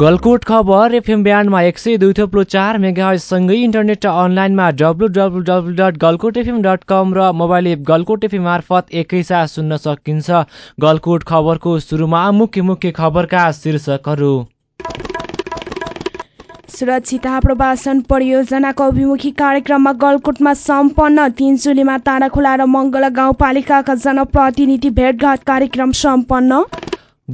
गलकोट खबर एफएम ब्यान्डमा एक सय दुई थोप्लो चार मेगासँगै इन्टरनेट र अनलाइनमा W W W dot Galkot FM dot com र मोबाइल एप गलकोट एफएम मार्फत एकैसाथ सुन्न सकिन्छ। गलकोट खबरको सुरुमा मुख्य मुख्य खबरका शीर्षकहरू। सुरक्षित आप्रवासन परियोजनाको अभिमुखी कार्यक्रममा गलकोटमा सम्पन्न तिनचुलीमा ताँडाखोला र मङ्गला गाउँपालिकाका जनप्रतिनिधि भेटघाट कार्यक्रम सम्पन्न।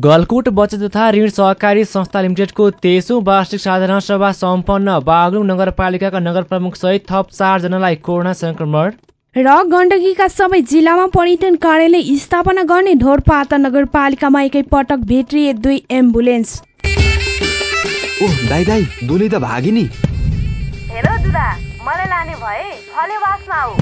गलकुट बचत तथा ऋण सहकारी संस्था लिमिटेडको तेइसौँ वार्षिक साधारण सभा सम्पन्न बागलुङ नगरपालिकाका नगर प्रमुख सहित थप चारजनालाई कोरोना संक्रमण र गण्डकीका सबै जिल्लामा पर्यटन कार्यालय स्थापना गर्ने ढोरपाता नगरपालिकामा एकै पटक भेटिए दुई एम्बुलेन्स। ओह दाइ दाइ दुली त भागी नि। हेर दुदा मलाई लाने भए फले बासमा आऊ।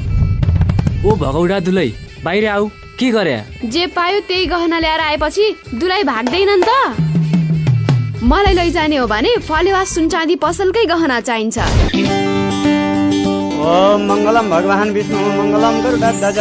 ओ भगौडा दुलै बाहिर आऊ। के गरे? जे पायो त्यही गहना ल्याएर आएपछि दुलाई भाग्दैन नि त। मलाई लैजाने हो भने फलेवास सुनचाँदी पसलकै गहना चाहिन्छ। ओम मङ्गलम भगवान् विष्णु मङ्गलम गरुडध्वज।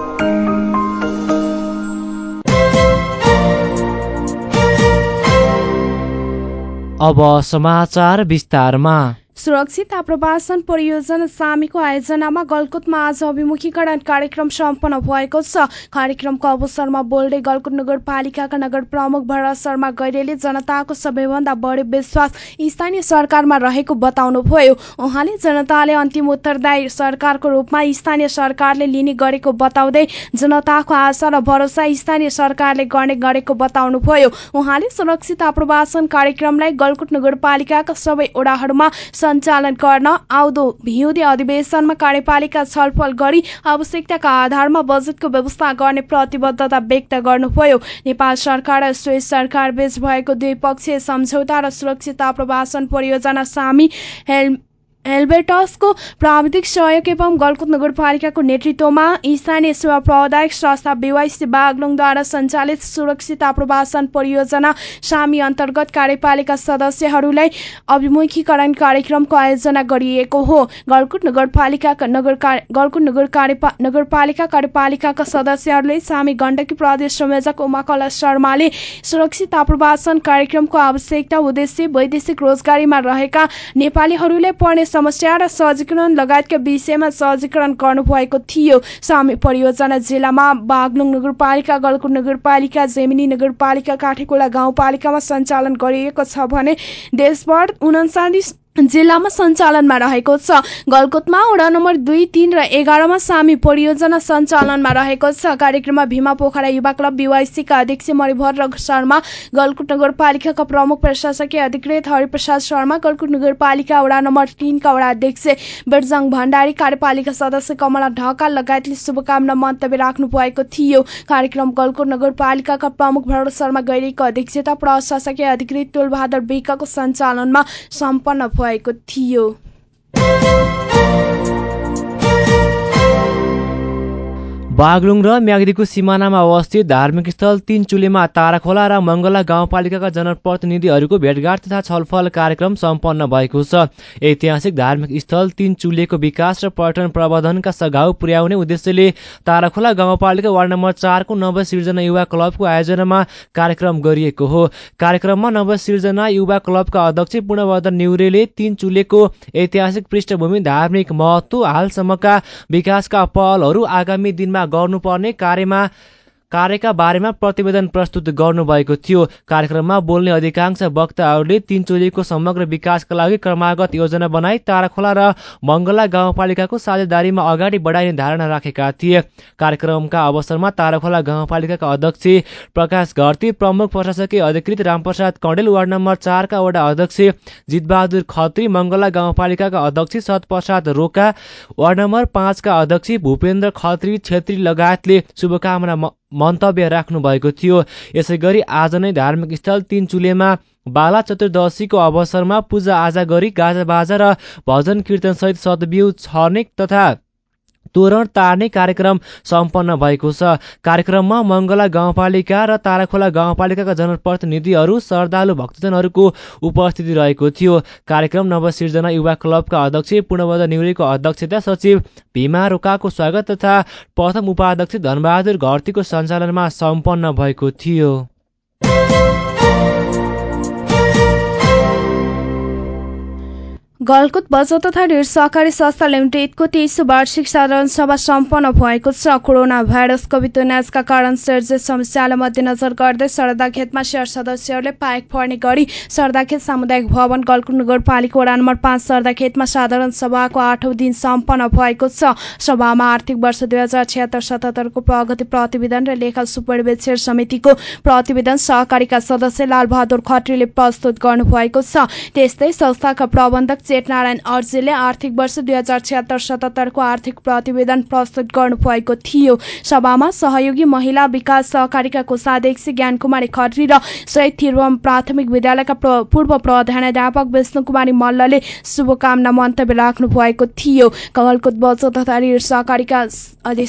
अब समाचार विस्तारमा। सुरक्षित आप्रवासन परियोजना सामीको आयोजनामा गलकुटमा आज अभिमुखीकरण कार्यक्रम सम्पन्न भएको छ। कार्यक्रमको अवसरमा बोल्दै गलकुट नगरपालिकाका नगर प्रमुख भरत शर्मा गैरेले जनताको सबैभन्दा बढी विश्वास स्थानीय सरकारमा रहेको बताउनुभयो। उहाँले जनताले अन्तिम उत्तरदायी सरकारको रूपमा स्थानीय सरकारले लिने गरेको बताउँदै जनताको आशा र भरोसा स्थानीय सरकारले गर्ने गरेको बताउनुभयो। उहाँले सुरक्षित आप्रवासन कार्यक्रमलाई गलकुट नगरपालिकाका सबै ओडाहरूमा सञ्चालन गर्न आउँदो हिउँदे अधिवेशनमा कार्यपालिका छलफल गरी आवश्यकताका आधारमा बजेटको व्यवस्था गर्ने प्रतिबद्धता व्यक्त गर्नुभयो। नेपाल सरकार र स्विस सरकार बीच भएको द्विपक्षीय सम्झौता र सुरक्षित आप्रवासन परियोजना सामी हेल हेल्बेटसको प्राविधिक सहयोग एवं गलकुट नगरपालिकाको नेतृत्वमा स्थानीय सेवा प्रदायक संस्था बिवाइसी बागलुङद्वारा सञ्चालित सुरक्षित आप्रवासन परियोजना सामी अन्तर्गत कार्यपालिका सदस्यहरूलाई अभिमुखीकरण कार्यक्रमको आयोजना गरिएको हो। गलकुट नगरपालिकाका नगर गलकुट नगर नगरपालिका कार्यपालिकाका सदस्यहरूले सामी गण्डकी प्रदेश संयोजक उमाकला शर्माले सुरक्षित आप्रवासन कार्यक्रमको आवश्यकता उद्देश्य वैदेशिक रोजगारीमा रहेका नेपालीहरूले पर्ने समस्या र सहजीकरण लगायतका विषयमा सहजीकरण गर्नुभएको थियो। सामी परियोजना जिल्लामा बागलुङ नगरपालिका गलकुट नगरपालिका जेमिनी नगरपालिका काठेकोला गाउँपालिकामा सञ्चालन गरिएको छ भने देशभर उन्चालिस जिल्लामा सञ्चालनमा रहेको छ। गलकोटमा वडा नम्बर दुई तीन र एघारमा सामी परियोजना सञ्चालनमा रहेको छ। कार्यक्रममा भीमा पोखरा युवा क्लब बिवाइसीका अध्यक्ष मणिभर शर्मा गलकुट नगरपालिकाका प्रमुख प्रशासकीय अधिकृत हरिप्रसाद शर्मा गलकुट नगरपालिका वडा नम्बर तीनका वडा अध्यक्ष बिरजङ भण्डारी कार्यपालिका सदस्य कमला ढकाल लगायतले शुभकामना मन्तव्य राख्नु भएको थियो। कार्यक्रम गलकुट नगरपालिकाका प्रमुख भरत शर्मा गैरीको अध्यक्षता प्रशासकीय अधिकृत तुलबहादुर विकको सञ्चालनमा सम्पन्न भएको थियो। बागलुङ र म्याग्दीको सिमानामा अवस्थित धार्मिक स्थल तीन चुलेमा ताराखोला र मङ्गला गाउँपालिकाका जनप्रतिनिधिहरूको भेटघाट तथा छलफल कार्यक्रम सम्पन्न भएको छ। ऐतिहासिक धार्मिक स्थल तीन चुलेको विकास र पर्यटन प्रबन्धनका सघाउ पुर्याउने उद्देश्यले ताराखोला गाउँपालिका वार्ड नम्बर चारको नवसिर्जना युवा क्लबको आयोजनामा कार्यक्रम गरिएको हो। कार्यक्रममा नवसिर्जना युवा क्लबका अध्यक्ष पूर्णवर्धन न्युरेले तीन चुलेको ऐतिहासिक पृष्ठभूमि धार्मिक महत्व हालसम्मका विकासका पहलहरू आगामी दिनमा गर्नुपर्ने कार्यमा कार्यका बारेमा प्रतिवेदन प्रस्तुत गर्नुभएको थियो। कार्यक्रममा बोल्ने अधिकांश वक्ताहरूले तिनचुलीको समग्र विकासका लागि क्रमागत योजना बनाई ताराखोला र मङ्गला गाउँपालिकाको साझेदारीमा अगाडि बढाइने धारणा राखेका थिए। कार्यक्रमका अवसरमा ताराखोला गाउँपालिकाका अध्यक्ष प्रकाश घरती प्रमुख प्रशासकीय अधिकृत रामप्रसाद कण्डेल वार्ड नम्बर चारका वडा अध्यक्ष जितबहादुर खत्री मङ्गला गाउँपालिकाका अध्यक्ष सतप्रसाद रोका वार्ड नम्बर पाँचका अध्यक्ष भूपेन्द्र खत्री छेत्री लगायतले शुभकामना मन्तव्य राख्नु भएको थियो। यसै गरी आज नै धार्मिक स्थल तीन चुलेमा बाला चतुर्दशीको अवसरमा पूजा आजा गरी गाजाबाजा र भजन कीर्तनसहित सदबिउ छर्ने तथा तोरण तार्ने कार्यक्रम सम्पन्न भएको छ। कार्यक्रममा मङ्गला गाउँपालिका र ताराखोला गाउँपालिकाका जनप्रतिनिधिहरू श्रद्धालु भक्तजनहरूको उपस्थिति रहेको थियो। कार्यक्रम नवसिर्जना युवा क्लबका अध्यक्ष पूर्णबद्ध निउरीको अध्यक्षता सचिव भीमा रोकाको स्वागत तथा प्रथम उपाध्यक्ष धनबहादुर घरतीको सञ्चालनमा सम्पन्न भएको थियो। गलकुट बजार तथा ऋण सहकारी संस्था लिमिटेडको तेइसौँ वार्षिक साधारण सभा सम्पन्न भएको छ। कोरोना भाइरस कोभिड उन्नाइसका कारण सर्जित समस्यालाई मध्यनजर गर्दै सरदाखेतमा सेयर सदस्यहरूले पाएक फर्ने गरी सरदाखेत सामुदायिक भवन गलकुट नगरपालिका वडा नम्बर पाँच सरदाखेतमा साधारण सभाको आठौँ दिन सम्पन्न भएको छ। सभामा आर्थिक वर्ष दुई हजार छिहत्तर सतहत्तरको प्रगति प्रतिवेदन र लेखा सुपरिवेक्षण समितिको प्रतिवेदन सहकारीका सदस्य लालबहादुर खत्रीले प्रस्तुत गर्नुभएको छ। त्यस्तै संस्थाका प्रबन्धक चेतनारायण अर्जीले आर्थिक वर्ष दुई हजार छिहत्तर सतहत्तरको आर्थिक प्रतिवेदन प्रस्तुत गर्नुभएको थियो। सभामा सहयोगी महिला विकास सहकारीका कोषाध्यक्ष ज्ञान कुमारी खत्री र शहीद थिरुवम प्राथमिक विद्यालयका पूर्व प्रधानाध्यापक विष्णु कुमारी मल्लले शुभकामना मन्तव्य राख्नु भएको थियो। कमलकुट बचत तथा ऋण सहकारीका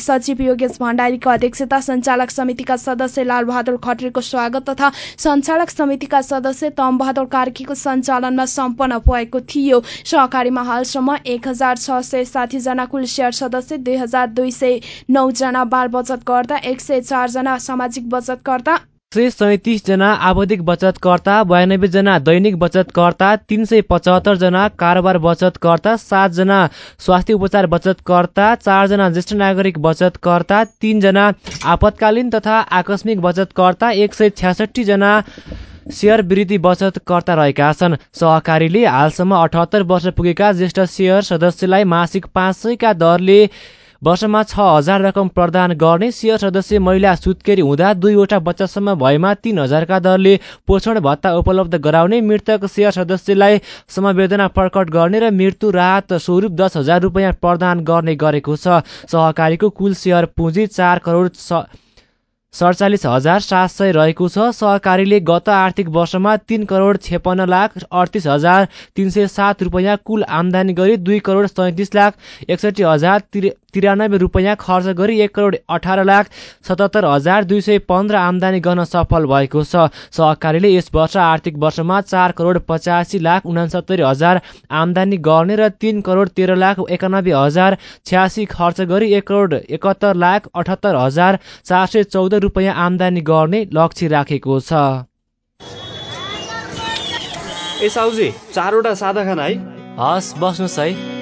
सचिव योगेश भण्डारीको अध्यक्षता सञ्चालक समितिका सदस्य लालबहादुर खत्रीको स्वागत तथा सञ्चालक समितिका सदस्य तमबहादुर कार्कीको सञ्चालनमा सम्पन्न भएको थियो। सहकारीमा हालसम्म एक हजार छ सय साठीजना कुल सेयर सदस्य दुई हजार दुई सय नौजना बाल बचतकर्ता एक सय चारजना सामाजिक बचतकर्ता। सय सैतिसजना आवधिक बचतकर्ता बयानब्बेजना दैनिक बचतकर्ता तिन सय पचहत्तरजना कारोबार बचतकर्ता सातजना स्वास्थ्य उपचार बचतकर्ता चारजना ज्येष्ठ नागरिक बचतकर्ता तिनजना आपतकालीन तथा आकस्मिक बचतकर्ता एक सय छ्यासठीजना सेयर वृद्धि बचतकर्ता रहेका छन्। सहकारीले हालसम्म अठहत्तर वर्ष पुगेका ज्येष्ठ सेयर सदस्यलाई मासिक पाँच सयका दरले वर्षमा छ हजार रकम प्रदान गर्ने सेयर सदस्य महिला सुत्केरी हुँदा दुईवटा बच्चासम्म भएमा तीन हजारका दरले पोषण भत्ता उपलब्ध गराउने मृतक सेयर सदस्यलाई समवेदना प्रकट गर्ने र मृत्यु राहत स्वरूप दस हजार रुपियाँ प्रदान गर्ने गरेको छ। सहकारीको कुल सेयर पुँजी चार करोड सडचालिस हजार सात सय रहेको छ। सहकारीले गत आर्थिक वर्षमा तिन करोड छेपन्न लाख अडतिस हजार तिन सय सात रुपियाँ कुल आमदानी गरी दुई करोड सैँतिस लाख एकसठी हजार तिरानब्बे रुपियाँ खर्च गरी एक करोड अठार लाख सतहत्तर हजार दुई सय पन्ध्र आमदानी गर्न सफल भएको छ। सहकारीले यस वर्ष आर्थिक वर्षमा चार करोड पचासी लाख उनासत्तरी हजार आमदानी गर्ने र तिन करोड तेह्र लाख एकानब्बे हजार छ्यासी खर्च गरी एक करोड एकहत्तर लाख अठहत्तर हजार चार सय चौध रुपियाँ आमदानी गर्ने लक्ष्य राखेको छ। ए साउजी चारवटा सादा खाना है? हस् बस्नुहोस् है।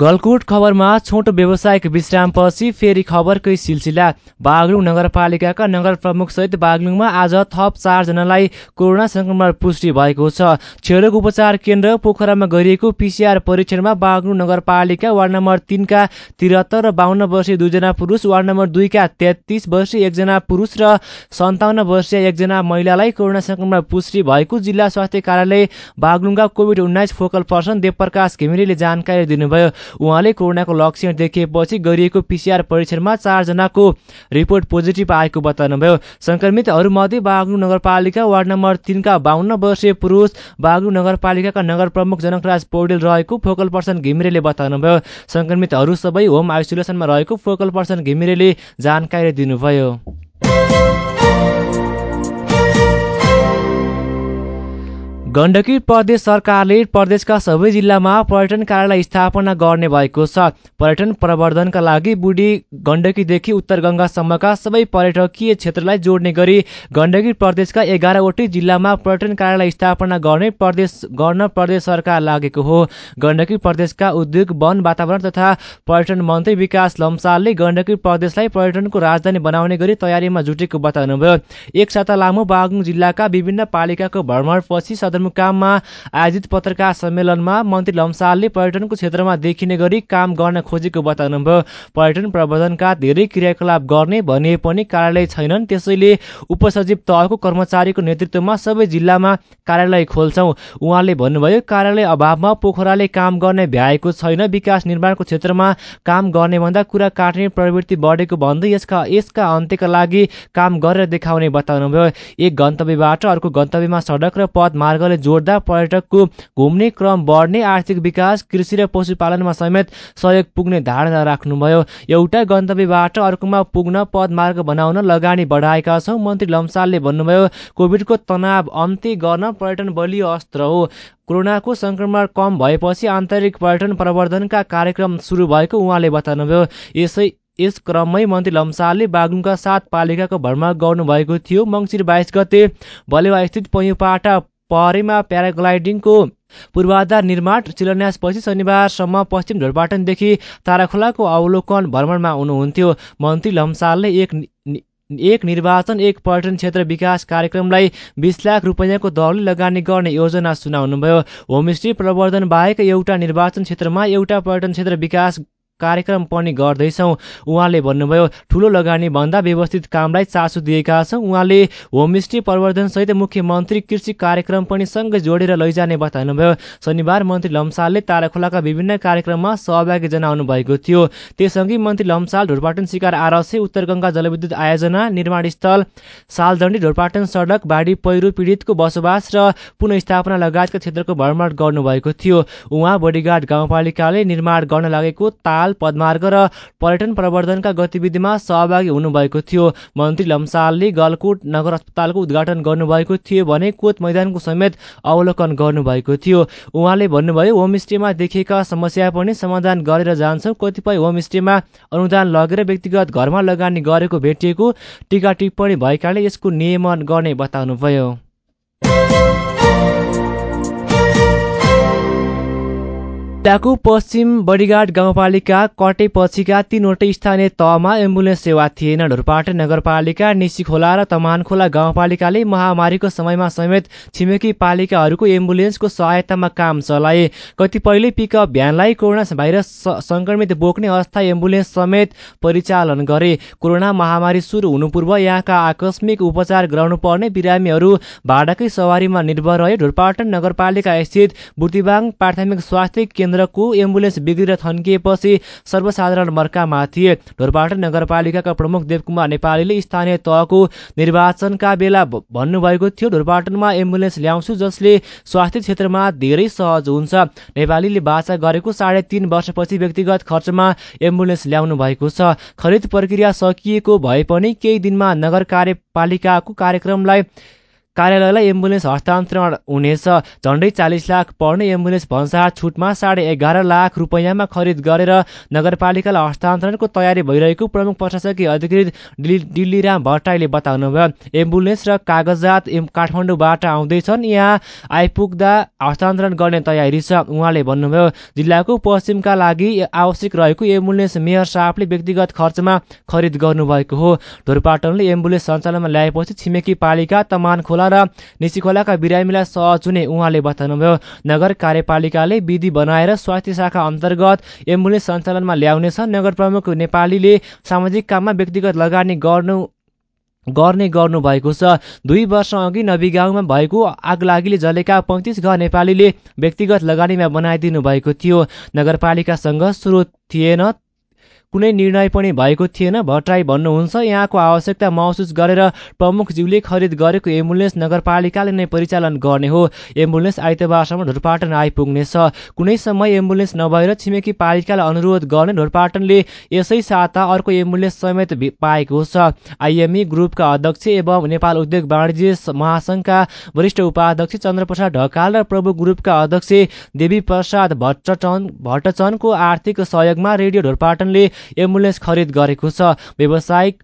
गलकुट खबरमा छोटो व्यावसायिक विश्रामपछि फेरि खबरकै सिलसिला। बागलुङ नगरपालिकाका नगर प्रमुख सहित बागलुङमा आज थप चारजनालाई कोरोना संक्रमण पुष्टि भएको छ। क्षयरोग उपचार केन्द्र पोखरामा गरिएको पिसिआर परीक्षणमा बागलुङ नगरपालिका वार्ड नम्बर तिनका त्रिहत्तर र बाहन्न वर्षीय दुईजना पुरुष वार्ड नम्बर दुईका तेत्तिस वर्षीय एकजना पुरुष र सन्ताउन्न वर्षीय एकजना महिलालाई कोरोना संक्रमण पुष्टि भएको जिल्ला स्वास्थ्य कार्यालय बागलुङका कोभिड उन्नाइस फोकल पर्सन देवप्रकाश घिमिरेले जानकारी दिनुभयो। उहाँले कोरोनाको लक्षण देखिएपछि गरिएको पिसिआर परीक्षणमा चारजनाको रिपोर्ट पोजिटिभ आएको बताउनुभयो। सङ्क्रमितहरूमध्ये बागलुङ नगरपालिका वार्ड नम्बर तिनका बाहन्न वर्षीय पुरुष बागलुङ नगरपालिकाका नगर प्रमुख जनकराज पौडेल रहेको फोकल पर्सन घिमिरेले बताउनुभयो। सङ्क्रमितहरू सबै होम आइसोलेसनमा रहेको फोकल पर्सन घिमिरेले जानकारी दिनुभयो। गण्डकी प्रदेश सरकारले प्रदेशका सबै जिल्लामा पर्यटन कार्यालय स्थापना गर्ने भएको छ। पर्यटन प्रवर्धनका लागि बुढी गण्डकीदेखि उत्तर गङ्गासम्मका सबै पर्यटकीय क्षेत्रलाई जोड्ने गरी गण्डकी प्रदेशका एघारवटै जिल्लामा पर्यटन कार्यालय स्थापना गर्ने प्रदेश गर्न प्रदेश सरकार लागेको हो। गण्डकी प्रदेशका उद्योग वन वातावरण तथा पर्यटन मन्त्री विकास लम्सालले गण्डकी प्रदेशलाई पर्यटनको राजधानी बनाउने गरी तयारीमा जुटेको बताउनुभयो। एक साता लामो बागलुङ जिल्लाका विभिन्न पालिकाको भ्रमणपछि सदरमुकाममा आयोजित पत्रकार सम्मेलनमा मन्त्री लम्सालले पर्यटनको क्षेत्रमा देखिने गरी काम गर्न खोजेको बताउनुभयो। पर्यटन प्रबन्धनका धेरै क्रियाकलाप गर्ने भनिए पनि कार्यालय छैनन् त्यसैले उपसचिव तहको कर्मचारीको नेतृत्वमा सबै जिल्लामा कार्यालय खोल्छौँ। उहाँले भन्नुभयो कार्यालय अभावमा पोखराले काम गर्ने भ्याएको छैन। विकास निर्माणको क्षेत्रमा काम गर्ने भन्दा कुरा काट्ने प्रवृत्ति बढेको भन्दै यसका यसका अन्त्यका लागि काम गरेर देखाउने बताउनुभयो। एक गन्तव्यबाट अर्को गन्तव्यमा सडक र पथ मार्ग मार्गले जोड्दा पर्यटकको घुम्ने क्रम बढ्ने आर्थिक विकास कृषि र पशुपालनमा समेत सहयोग पुग्ने धारणा राख्नुभयो। एउटा गन्तव्यबाट अर्कोमा पुग्न पदमार्ग बनाउन लगानी बढाएका छौँ मन्त्री लम्सालले भन्नुभयो कोभिडको तनाव अन्त्य गर्न पर्यटन बलियो अस्त्र हो। कोरोनाको संक्रमण कम भएपछि आन्तरिक पर्यटन प्रवर्धनका कार्यक्रम सुरु भएको उहाँले बताउनुभयो। यसै यस क्रममै मन्त्री लम्सालले बागलुङका सात पालिकाको भ्रमण गर्नुभएको थियो। मङ्सिर बाइस गते बलेवा स्थित पैयुपाटा पहरेमा प्याराग्लाइडिङको पूर्वाधार निर्माण शिलान्यासपछि शनिबारसम्म पश्चिम ढोरपाटनदेखि ताराखोलाको अवलोकन भ्रमणमा हुनुहुन्थ्यो। मन्त्री लम्सालले एक एक निर्वाचन एक पर्यटन क्षेत्र विकास कार्यक्रमलाई बिस लाख रुपियाँको दरले लगानी गर्ने योजना सुनाउनुभयो। होमस्टे प्रवर्धन बाहेक एउटा निर्वाचन क्षेत्रमा एउटा पर्यटन क्षेत्र विकास कार्यक्रम पनि गर्दैछौँ। उहाँले भन्नुभयो ठुलो लगानी भन्दा व्यवस्थित कामलाई चासो दिएका छौँ। उहाँले होमस्टे प्रवर्धनसहित मुख्यमन्त्री कृषि कार्यक्रम पनि सँगै जोडेर लैजाने बताउनुभयो। शनिबार मन्त्री लम्सालले ताराखोलाका विभिन्न कार्यक्रममा सहभागी जनाउनु भएको थियो। त्यससँगै मन्त्री लम्साल ढोरपाटन शिकार आरसे उत्तर गङ्गा जलविद्युत आयोजना निर्माण स्थल सालदण्डी ढोरपाटन सडक बाढी पहिरो पीडितको बसोबास र पुनस्थापना लगायतका क्षेत्रको भ्रमण गर्नुभएको थियो। उहाँ बडीघाट गाउँपालिकाले निर्माण गर्न लागेको ताल अस्पताल पदमार्ग र पर्यटन प्रवर्धनका गतिविधिमा सहभागी हुनुभएको थियो। मन्त्री लम्सालले गलकोट नगर अस्पतालको उद्घाटन गर्नुभएको थियो भने कोत मैदानको समेत अवलोकन गर्नुभएको थियो। उहाँले भन्नुभयो होमस्टेमा देखिएका समस्या पनि समाधान गरेर जान्छौँ। कतिपय होमस्टेमा अनुदान लगेर व्यक्तिगत घरमा लगानी गरेको भेटिएको टिका टिप्पणी भएकाले यसको नियमन गर्ने बताउनुभयो। जिल्लाको पश्चिम बडीघाट गाउँपालिका कटेपछिका तीनवटै स्थानीय तहमा एम्बुलेन्स सेवा थिएन। ढुरपाटन नगरपालिका निसीखोला र तमानखोला गाउँपालिकाले महामारीको समयमा समेत छिमेकी पालिकाहरूको एम्बुलेन्सको सहायतामा काम चलाए। कतिपयले पिकअप भ्यानलाई कोरोना भाइरस संक्रमित बोक्ने अस्थायी एम्बुलेन्स समेत परिचालन गरे। कोरोना महामारी सुरु हुनु पूर्व यहाँका आकस्मिक उपचार गराउनुपर्ने बिरामीहरू भाडाकै सवारीमा निर्भर रहे। ढुरपाटन नगरपालिका स्थित बुर्तिबाङ प्राथमिक स्वास्थ्य केन्द्र केन्द्रको एम्बुलेन्स बिग्रेर थन्किएपछि सर्वसाधारण मर्कामा थिए। ढोरपाटन नगरपालिकाका प्रमुख देवकुमार नेपालीले स्थानीय तहको निर्वाचनका बेला भन्नुभएको थियो। ढोरपाटनमा एम्बुलेन्स ल्याउँछु जसले स्वास्थ्य क्षेत्रमा धेरै सहज हुन्छ। नेपालीले बाचा गरेको साढे तिन वर्षपछि व्यक्तिगत खर्चमा एम्बुलेन्स ल्याउनु भएको छ। खरिद प्रक्रिया सकिएको भए पनि केही दिनमा नगर कार्यपालिकाको कार्यक्रमलाई कार्यालयलाई एम्बुलेन्स हस्तान्तरण हुनेछ। झन्डै चालिस लाख पर्ने एम्बुलेन्स भन्सार छुटमा साढे एघार लाख रुपियाँमा खरिद गरेर नगरपालिकालाई हस्तान्तरणको तयारी भइरहेको प्रमुख प्रशासकीय अधिकृत दिल्लीराम भट्टाईले बताउनुभयो। एम्बुलेन्स र कागजात काठमाडौँबाट आउँदैछन्। यहाँ आइपुग्दा हस्तान्तरण गर्ने तयारी छ उहाँले भन्नुभयो। जिल्लाको पश्चिमका लागि आवश्यक रहेको एम्बुलेन्स मेयर साहबले व्यक्तिगत खर्चमा खरिद गर्नुभएको हो। ढोरपाटनले एम्बुलेन्स सञ्चालनमा ल्याएपछि छिमेकी पालिका तमान खोला र निसीखोलाका बिरामीलाई सहज हुने उहाँले बताउनुभयो नगर कार्यपालिकाले विधि बनाएर स्वास्थ्य शाखा अन्तर्गत एम्बुलेन्स सञ्चालनमा ल्याउनेछ नगर प्रमुख नेपालीले सामाजिक काममा व्यक्तिगत लगानी गर्नु गर्ने गर्नु भएको छ। दुई वर्ष अघि नबी गाउँमा भएको आगलागीले जलेका पैँतिस घर नेपालीले व्यक्तिगत लगानीमा बनाइदिनु भएको थियो। नगरपालिकासँग स्रोत थिएन। कुनै निर्णय पनि भएको थिएन। भट्टराई भन्नुहुन्छ। यहाँको आवश्यकता महसुस गरेर प्रमुखज्यूले खरिद गरेको एम्बुलेन्स नगरपालिकाले नै परिचालन गर्ने हो। एम्बुलेन्स आइतबारसम्म ढोरपाटन आइपुग्नेछ। कुनै समय एम्बुलेन्स नभएर छिमेकी पालिकालाई अनुरोध गर्ने ढोरपाटनले यसै साता अर्को एम्बुलेन्स समेत पाएको छ। आइएमई ग्रुपका अध्यक्ष एवं नेपाल उद्योग वाणिज्य महासङ्घका वरिष्ठ उपाध्यक्ष चन्द्रप्रसाद ढकाल र प्रभु ग्रुपका अध्यक्ष देवी प्रसाद भट्टचन भट्टचनको आर्थिक सहयोगमा रेडियो ढोरपाटनले एम्बुलेन्स खरिद गरेको छ। व्यावसायिक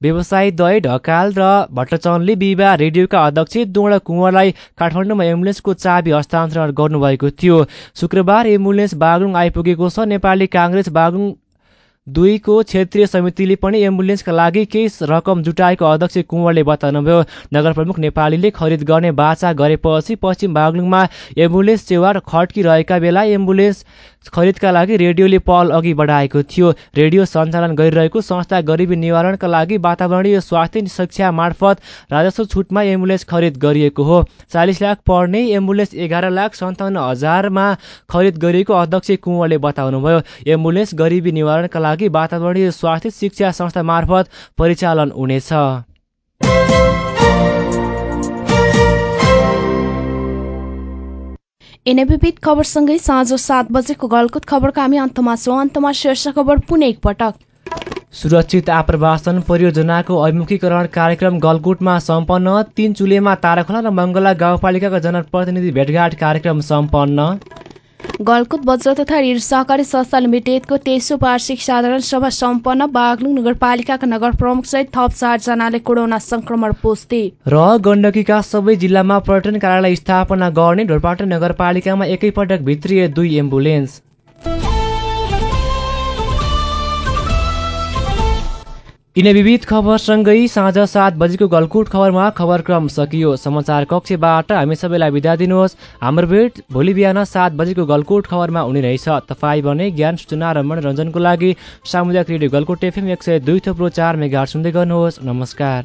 व्यवसायी दय ढकाल र भट्टचनले विवाह रेडियोका अध्यक्ष दोण कुँवरलाई काठमाडौँमा एम्बुलेन्सको चाबी हस्तान्तरण गर्नुभएको थियो। शुक्रबार एम्बुलेन्स बागलुङ आइपुगेको छ। नेपाली काङ्ग्रेस बागलुङ दुईको क्षेत्रीय समितिले पनि एम्बुलेन्सका लागि केही रकम जुटाएको अध्यक्ष कुँवरले बताउनुभयो। नगर प्रमुख नेपालीले खरिद गर्ने बाचा गरेपछि पश्चिम बागलुङमा एम्बुलेन्स सेवा खड्किरहेका बेला एम्बुलेन्स खरिदका लागि रेडियोले पहल अघि बढाएको थियो। रेडियो सञ्चालन गरिरहेको संस्था गरिबी निवारणका लागि वातावरणीय स्वास्थ्य शिक्षा मार्फत राजस्व छुटमा एम्बुलेन्स खरिद गरिएको हो। चालिस लाख पर्ने एम्बुलेन्स एघार लाख सन्ताउन्न हजारमा खरिद गरिएको अध्यक्ष कुँवरले बताउनुभयो। एम्बुलेन्स गरिबी निवारणका लागि वातावरणीय स्वास्थ्य शिक्षा संस्था मार्फत परिचालन हुनेछ। विविध खबरसँगै साँझ सात बजेको गलकुत खबरको हामी अन्तमा छौँ। अन्तमा शीर्ष खबर पुनः एकपटक। सुरक्षित आप्रवासन परियोजनाको अभिमुखीकरण कार्यक्रम गलकुटमा सम्पन्न। तीन चुलेमा ताराखोला र मङ्गला गाउँपालिकाका जनप्रतिनिधि भेटघाट कार्यक्रम सम्पन्न। गलकुत बज्र तथा ऋण सहकारी संस्था लिमिटेडको तेइसौँ वार्षिक साधारण सभा सम्पन्न बागलुङ नगरपालिकाका नगर प्रमुख सहित थप चारजनाले कोरोना संक्रमण पुष्टि र गण्डकीका सबै जिल्लामा पर्यटन कार्यालय स्थापना गर्ने ढोरपाटन नगरपालिकामा एकैपटक भित्रिए दुई एम्बुलेन्स। यिनै विविध खबरसँगै साँझ सात बजेको गलकुट खबरमा खबरक्रम सकियो। समाचार कक्षबाट हामी सबैलाई बिदा दिनुहोस्। हाम्रो भेट भोलि बिहान सात बजेको गलकुट खबरमा हुने रहेछ। तपाईँ भने ज्ञान सूचना र मनोरञ्जनको लागि सामुदायिक रेडियो गलकुट एफएम एक सय दुई थप्रो चार मेगा सुन्दै गर्नुहोस्। नमस्कार।